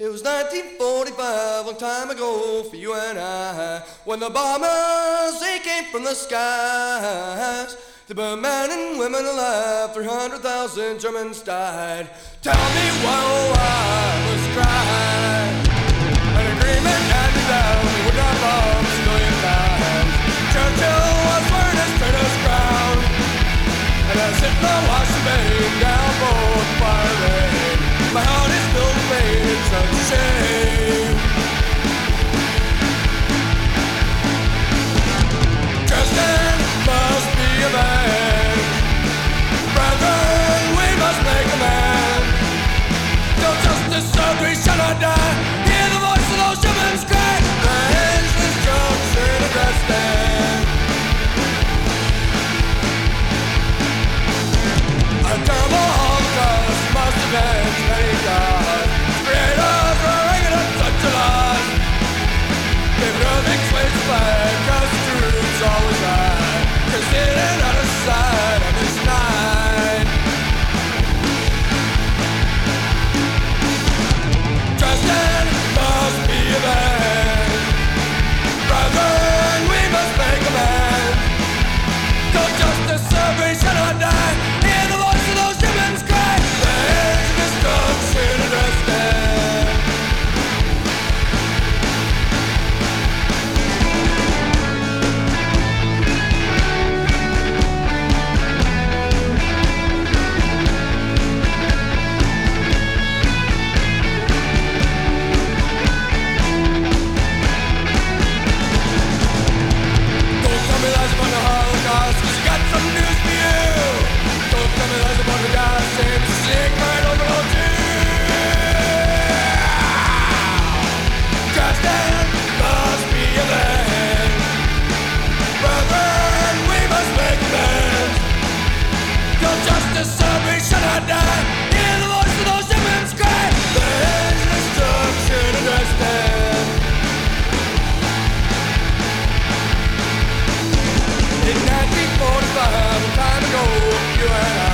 It was 1945, long time ago for you and I, when the bombers, they came from the skies. They burned men and women alive, 300,000 Germans died. Tell me why I was crying. An agreement had and down would not bomb civilian lives. Churchill was wearing his traitor's crown, and as Hitler was down both the fire my heart is no pain, it's a shame. 45 time ago, you and I.